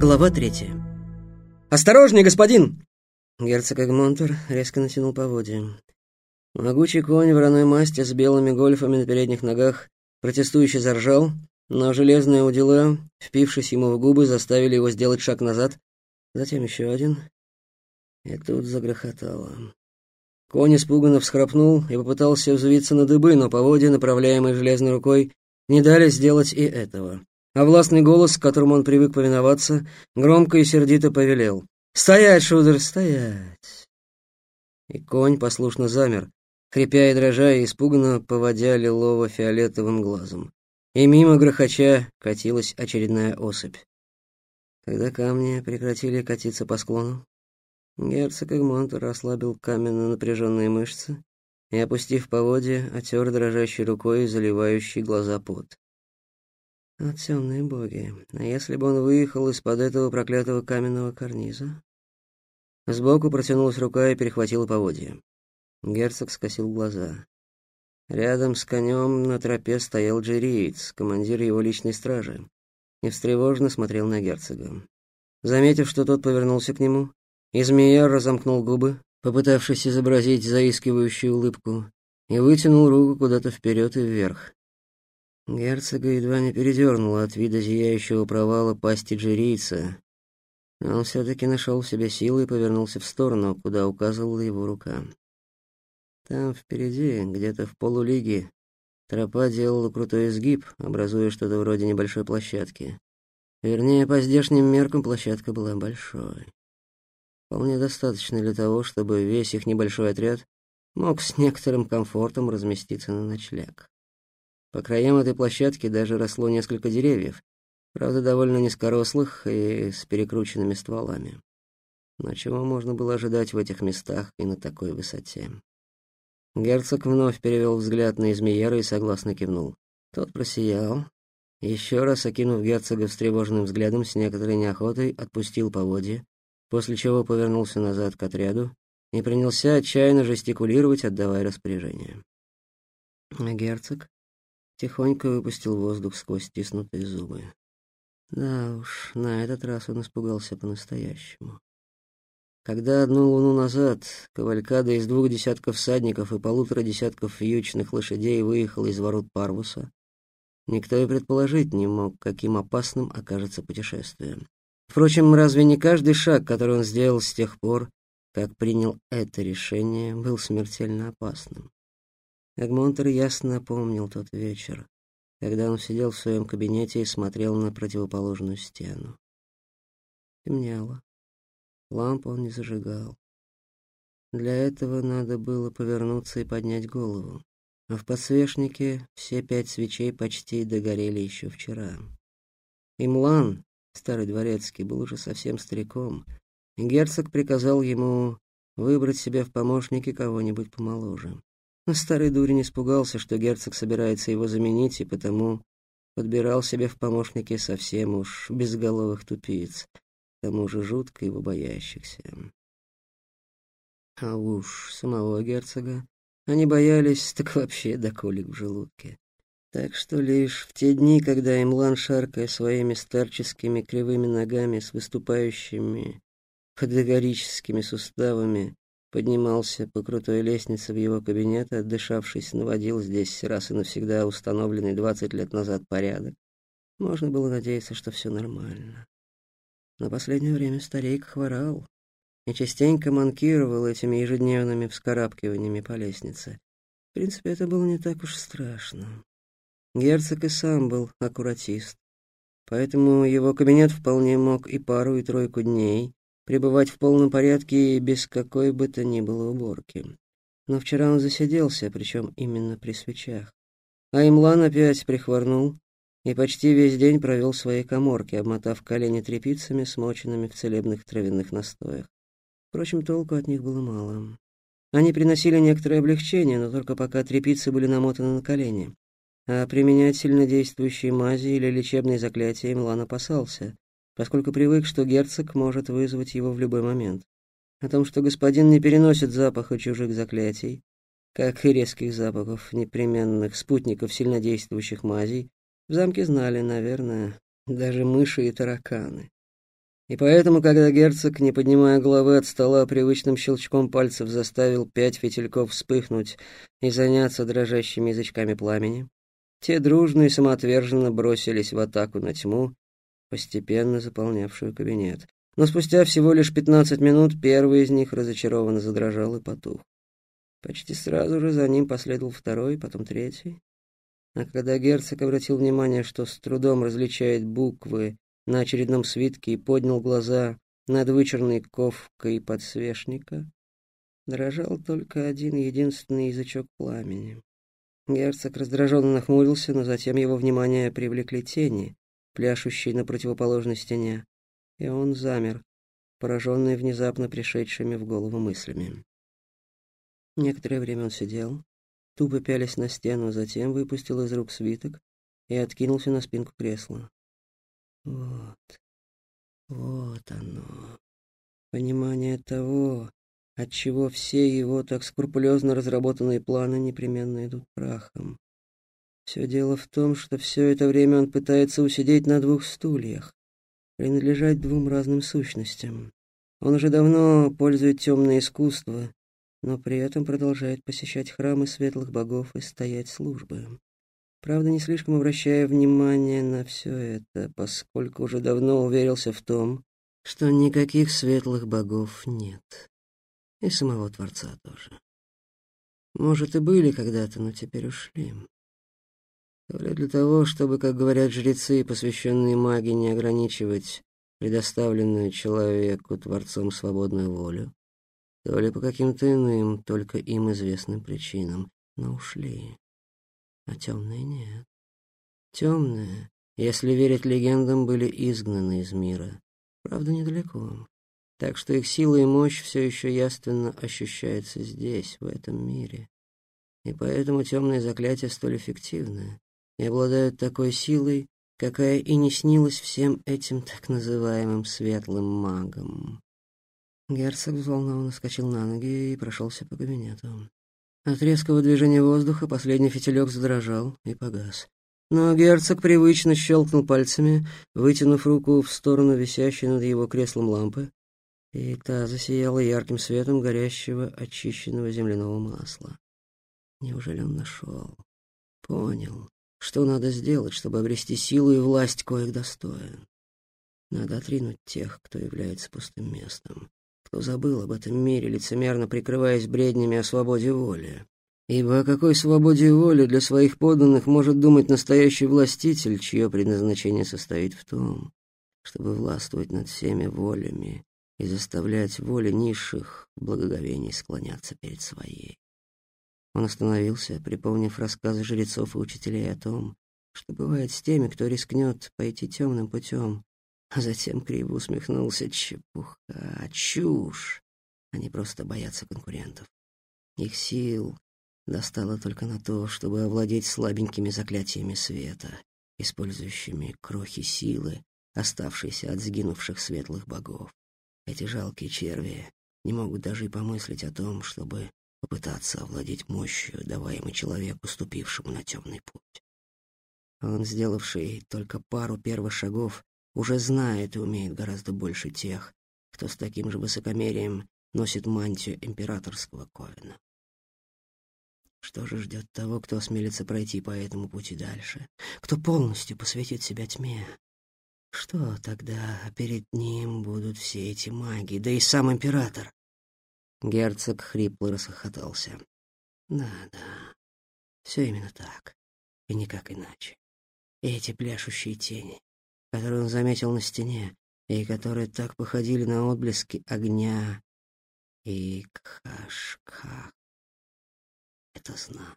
Глава третья. «Осторожней, господин!» Герцог Эгмонтер резко натянул поводья. Могучий конь вороной масти с белыми гольфами на передних ногах протестующе заржал, но железные удила, впившись ему в губы, заставили его сделать шаг назад, затем еще один. И тут загрохотало. Конь испуганно всхрапнул и попытался взвиться на дыбы, но поводья, направляемые железной рукой, не дали сделать и этого. А властный голос, к которому он привык повиноваться, громко и сердито повелел. «Стоять, шудер, стоять!» И конь послушно замер, хрипя и дрожа и испуганно поводя лилово-фиолетовым глазом. И мимо грохоча катилась очередная особь. Когда камни прекратили катиться по склону, герцог Эгмонтер ослабил каменно напряженные мышцы и, опустив поводья, отер дрожащей рукой заливающий глаза пот. От темные боги, а если бы он выехал из-под этого проклятого каменного карниза? Сбоку протянулась рука и перехватила поводья. Герцог скосил глаза. Рядом с конем на тропе стоял джериец, командир его личной стражи, и встревоженно смотрел на герцога. Заметив, что тот повернулся к нему, Измеяр разомкнул губы, попытавшись изобразить заискивающую улыбку, и вытянул руку куда-то вперед и вверх. Герцога едва не передернуло от вида зияющего провала пасти джерийца, но он все-таки нашел в себе силы и повернулся в сторону, куда указывала его рука. Там впереди, где-то в полулиге, тропа делала крутой изгиб, образуя что-то вроде небольшой площадки. Вернее, по здешним меркам площадка была большой. Вполне достаточно для того, чтобы весь их небольшой отряд мог с некоторым комфортом разместиться на ночлег. По краям этой площадки даже росло несколько деревьев, правда, довольно низкорослых и с перекрученными стволами. Но чего можно было ожидать в этих местах и на такой высоте? Герцог вновь перевел взгляд на Измеера и согласно кивнул. Тот просиял, еще раз окинув герцога встревоженным взглядом, с некоторой неохотой отпустил поводья, после чего повернулся назад к отряду и принялся отчаянно жестикулировать, отдавая распоряжение. Герцог тихонько выпустил воздух сквозь стиснутые зубы. Да уж, на этот раз он испугался по-настоящему. Когда одну луну назад кавалькада из двух десятков всадников и полутора десятков вьючных лошадей выехала из ворот Парвуса, никто и предположить не мог, каким опасным окажется путешествие. Впрочем, разве не каждый шаг, который он сделал с тех пор, как принял это решение, был смертельно опасным? Эгмонтер ясно помнил тот вечер, когда он сидел в своем кабинете и смотрел на противоположную стену. Темнело. Лампу он не зажигал. Для этого надо было повернуться и поднять голову. А в подсвечнике все пять свечей почти догорели еще вчера. Имлан, старый дворецкий, был уже совсем стариком, герцог приказал ему выбрать себе в помощники кого-нибудь помоложе. Но старый дурень испугался, что герцог собирается его заменить, и потому подбирал себе в помощники совсем уж безголовых тупиц, к тому же жутко его боящихся. А уж самого герцога они боялись так вообще до колик в желудке. Так что лишь в те дни, когда Имлан, шаркая своими старческими кривыми ногами с выступающими категорическими суставами, поднимался по крутой лестнице в его кабинет, отдышавшись, наводил здесь раз и навсегда установленный двадцать лет назад порядок, можно было надеяться, что все нормально. На последнее время старик хворал и частенько манкировал этими ежедневными вскарабкиваниями по лестнице. В принципе, это было не так уж страшно. Герцог и сам был аккуратист, поэтому его кабинет вполне мог и пару, и тройку дней пребывать в полном порядке и без какой бы то ни было уборки. Но вчера он засиделся, причем именно при свечах. А Имлан опять прихворнул и почти весь день провел в своей коморке, обмотав колени тряпицами, смоченными в целебных травяных настоях. Впрочем, толку от них было мало. Они приносили некоторое облегчение, но только пока тряпицы были намотаны на колени. А применять сильнодействующие мази или лечебные заклятия Имлан опасался, поскольку привык, что герцог может вызвать его в любой момент. О том, что господин не переносит запаха чужих заклятий, как и резких запахов непременных спутников сильнодействующих мазей, в замке знали, наверное, даже мыши и тараканы. И поэтому, когда герцог, не поднимая головы от стола, привычным щелчком пальцев заставил пять фитильков вспыхнуть и заняться дрожащими язычками пламени, те дружно и самоотверженно бросились в атаку на тьму, постепенно заполнявшую кабинет. Но спустя всего лишь пятнадцать минут первый из них разочарованно задрожал и потух. Почти сразу же за ним последовал второй, потом третий. А когда герцог обратил внимание, что с трудом различает буквы на очередном свитке и поднял глаза над вычерной ковкой подсвечника, дрожал только один единственный язычок пламени. Герцог раздраженно нахмурился, но затем его внимание привлекли тени, пляшущие на противоположной стене, и он замер, пораженный внезапно пришедшими в голову мыслями. Некоторое время он сидел, тупо пялись на стену, затем выпустил из рук свиток и откинулся на спинку кресла. Вот, вот оно, понимание того, отчего все его так скрупулезно разработанные планы непременно идут прахом. Все дело в том, что все это время он пытается усидеть на двух стульях, принадлежать двум разным сущностям. Он уже давно пользует темное искусство, но при этом продолжает посещать храмы светлых богов и стоять службы. Правда, не слишком обращая внимание на все это, поскольку уже давно уверился в том, что никаких светлых богов нет. И самого Творца тоже. Может, и были когда-то, но теперь ушли. То для того, чтобы, как говорят жрецы, посвященные магии, не ограничивать предоставленную человеку Творцом свободную волю, то ли по каким-то иным, только им известным причинам, но ушли. А темные нет. Темные, если верить легендам, были изгнаны из мира. Правда, недалеко. Так что их сила и мощь все еще ясно ощущаются здесь, в этом мире. И поэтому темные заклятия столь эффективны и обладают такой силой, какая и не снилась всем этим так называемым светлым магам. Герцог взволнованно вскочил на ноги и прошелся по кабинету. От резкого движения воздуха последний фитилек задрожал и погас. Но герцог привычно щелкнул пальцами, вытянув руку в сторону висящей над его креслом лампы, и та засияла ярким светом горящего очищенного земляного масла. Неужели он нашел? Понял, что надо сделать, чтобы обрести силу и власть, коих достоин. Надо отринуть тех, кто является пустым местом кто забыл об этом мире, лицемерно прикрываясь бреднями о свободе воли. Ибо о какой свободе воли для своих подданных может думать настоящий властитель, чье предназначение состоит в том, чтобы властвовать над всеми волями и заставлять воли низших благоговений склоняться перед своей. Он остановился, припомнив рассказы жрецов и учителей о том, что бывает с теми, кто рискнет пойти темным путем, а затем криво усмехнулся. Чепуха, чушь. Они просто боятся конкурентов. Их сил достало только на то, чтобы овладеть слабенькими заклятиями света, использующими крохи силы, оставшиеся от сгинувших светлых богов. Эти жалкие черви не могут даже и помыслить о том, чтобы попытаться овладеть мощью, даваемой человеку, ступившему на темный путь. Он, сделавший только пару первых шагов, уже знает и умеет гораздо больше тех, кто с таким же высокомерием носит мантию императорского ковена. Что же ждет того, кто осмелится пройти по этому пути дальше, кто полностью посвятит себя тьме? Что тогда перед ним будут все эти маги, да и сам император? Герцог хрипло расхохотался. Да, да, все именно так, и никак иначе. эти пляшущие тени, которые он заметил на стене, и которые так походили на отблески огня и кашка. Это знак,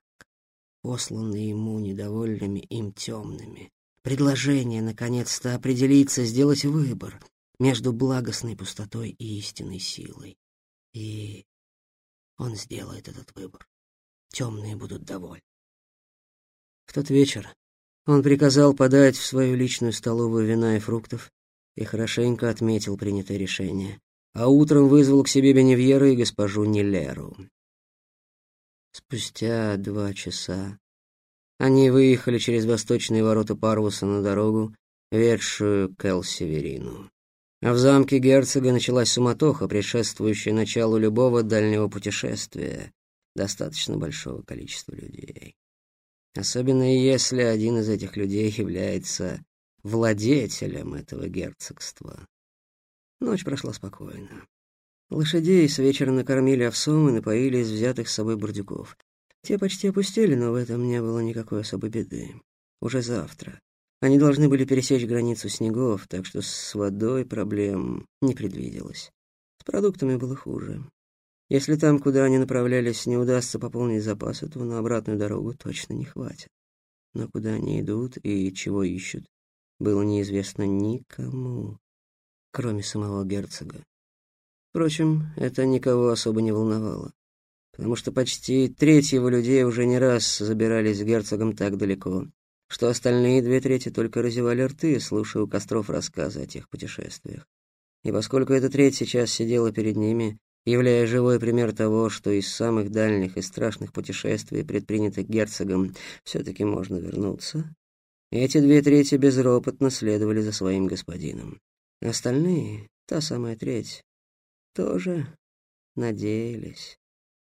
посланный ему недовольными им темными. Предложение, наконец-то, определиться, сделать выбор между благостной пустотой и истинной силой. И он сделает этот выбор. Темные будут довольны. В тот вечер он приказал подать в свою личную столовую вина и фруктов и хорошенько отметил принятое решение, а утром вызвал к себе Беневьера и госпожу Нилеру. Спустя два часа они выехали через восточные ворота Парвуса на дорогу, ведшую к Эл-Северину. А в замке герцога началась суматоха, предшествующая началу любого дальнего путешествия, достаточно большого количества людей. Особенно если один из этих людей является владетелем этого герцогства. Ночь прошла спокойно. Лошадей с вечера накормили овсом и напоили из взятых с собой бурдюков. Те почти опустили, но в этом не было никакой особой беды. Уже завтра. Они должны были пересечь границу снегов, так что с водой проблем не предвиделось. С продуктами было хуже. Если там, куда они направлялись, не удастся пополнить запасы, то на обратную дорогу точно не хватит. Но куда они идут и чего ищут, было неизвестно никому, кроме самого герцога. Впрочем, это никого особо не волновало, потому что почти треть его людей уже не раз забирались с герцогом так далеко, что остальные две трети только разевали рты, слушая у костров рассказы о тех путешествиях. И поскольку эта треть сейчас сидела перед ними, являя живой пример того, что из самых дальних и страшных путешествий, предпринятых герцогом, все-таки можно вернуться, эти две трети безропотно следовали за своим господином. Остальные, та самая треть, тоже надеялись,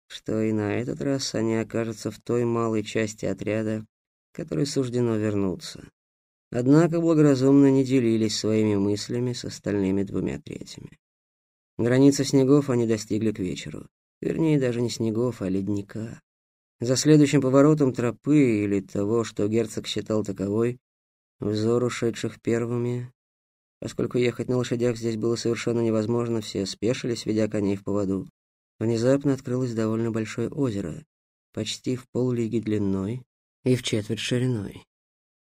что и на этот раз они окажутся в той малой части отряда, которой суждено вернуться. Однако благоразумно не делились своими мыслями с остальными двумя третьими. Границы снегов они достигли к вечеру. Вернее, даже не снегов, а ледника. За следующим поворотом тропы или того, что герцог считал таковой, взор ушедших первыми Поскольку ехать на лошадях здесь было совершенно невозможно, все спешились, ведя коней в поводу. Внезапно открылось довольно большое озеро, почти в поллиги длиной и в четверть шириной.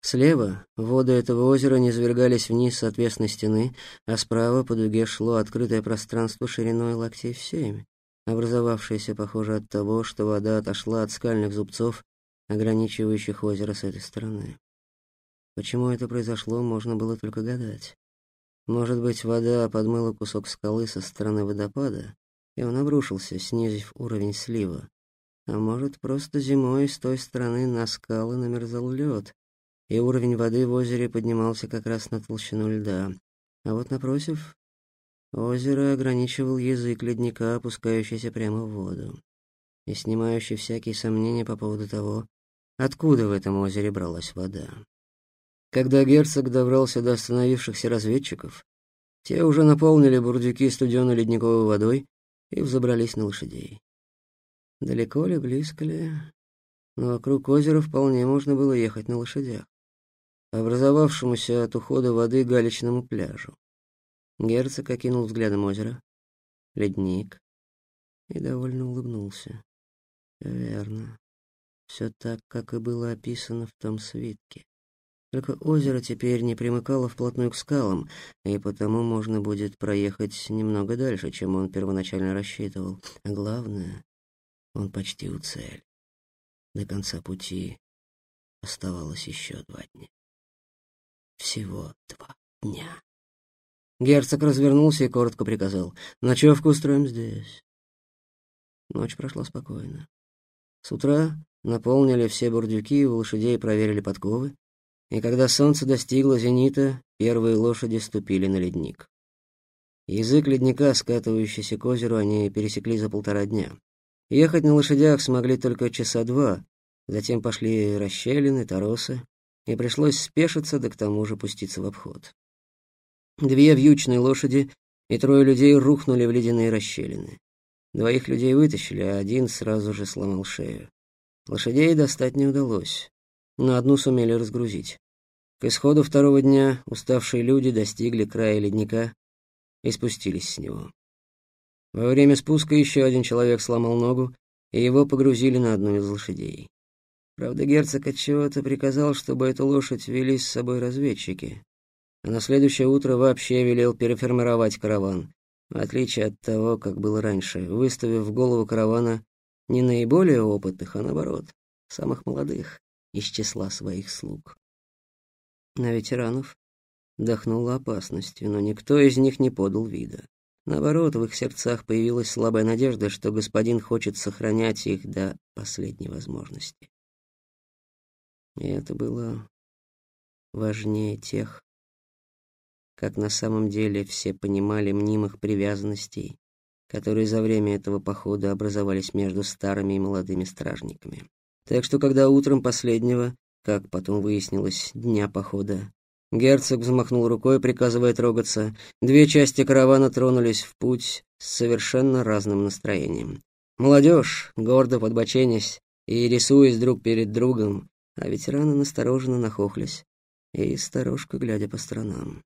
Слева воды этого озера низвергались вниз с отвесной стены, а справа по дуге шло открытое пространство шириной локтей в семь, образовавшееся, похоже, от того, что вода отошла от скальных зубцов, ограничивающих озеро с этой стороны. Почему это произошло, можно было только гадать. Может быть, вода подмыла кусок скалы со стороны водопада, и он обрушился, снизив уровень слива. А может, просто зимой с той стороны на скалы намерзал лед, и уровень воды в озере поднимался как раз на толщину льда. А вот напротив, озеро ограничивал язык ледника, опускающийся прямо в воду, и снимающий всякие сомнения по поводу того, откуда в этом озере бралась вода. Когда герцог добрался до остановившихся разведчиков, те уже наполнили бурдюки студеной ледниковой водой и взобрались на лошадей. Далеко ли, близко ли, но вокруг озера вполне можно было ехать на лошадях, образовавшемуся от ухода воды галечному пляжу. Герцог окинул взглядом озеро, ледник, и довольно улыбнулся. Верно, все так, как и было описано в том свитке. Только озеро теперь не примыкало вплотную к скалам, и потому можно будет проехать немного дальше, чем он первоначально рассчитывал. А главное, он почти у цели. До конца пути оставалось еще два дня. Всего два дня. Герцог развернулся и коротко приказал. «Ночевку устроим здесь». Ночь прошла спокойно. С утра наполнили все бурдюки, у лошадей проверили подковы, и когда солнце достигло зенита, первые лошади ступили на ледник. Язык ледника, скатывающийся к озеру, они пересекли за полтора дня. Ехать на лошадях смогли только часа два, затем пошли расщелины, торосы, и пришлось спешиться, да к тому же пуститься в обход. Две вьючные лошади и трое людей рухнули в ледяные расщелины. Двоих людей вытащили, а один сразу же сломал шею. Лошадей достать не удалось, но одну сумели разгрузить. К исходу второго дня уставшие люди достигли края ледника и спустились с него. Во время спуска еще один человек сломал ногу, и его погрузили на одну из лошадей. Правда, герцог отчего-то приказал, чтобы эту лошадь вели с собой разведчики, а на следующее утро вообще велел переформировать караван, в отличие от того, как было раньше, выставив в голову каравана не наиболее опытных, а наоборот, самых молодых из числа своих слуг. На ветеранов дохнуло опасностью, но никто из них не подал вида. Наоборот, в их сердцах появилась слабая надежда, что господин хочет сохранять их до последней возможности. И это было важнее тех, как на самом деле все понимали мнимых привязанностей, которые за время этого похода образовались между старыми и молодыми стражниками. Так что, когда утром последнего, как потом выяснилось, дня похода, герцог взмахнул рукой, приказывая трогаться, две части каравана тронулись в путь с совершенно разным настроением. Молодежь, гордо подбоченясь и рисуясь друг перед другом, а ветераны настороженно нахохлись и сторожка глядя по сторонам.